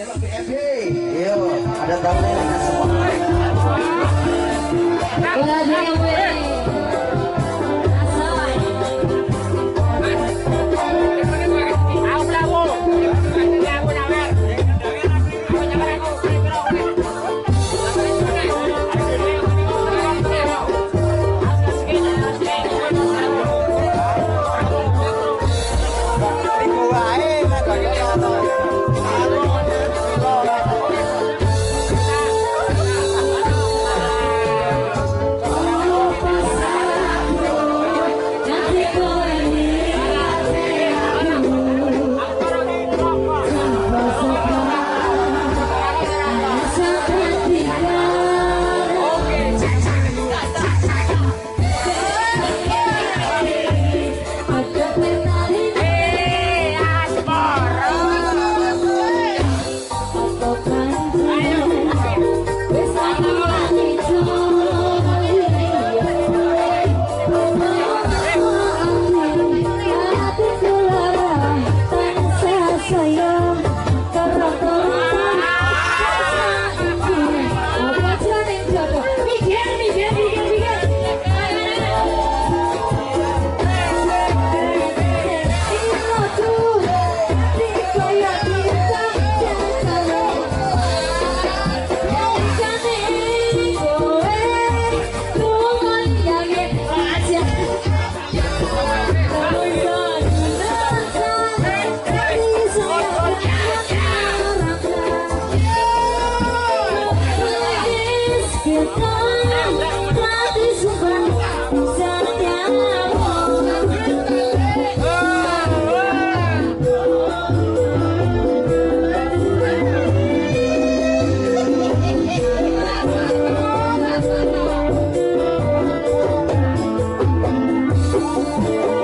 Yo, ada thumbnailnya semua. Sayang karena Música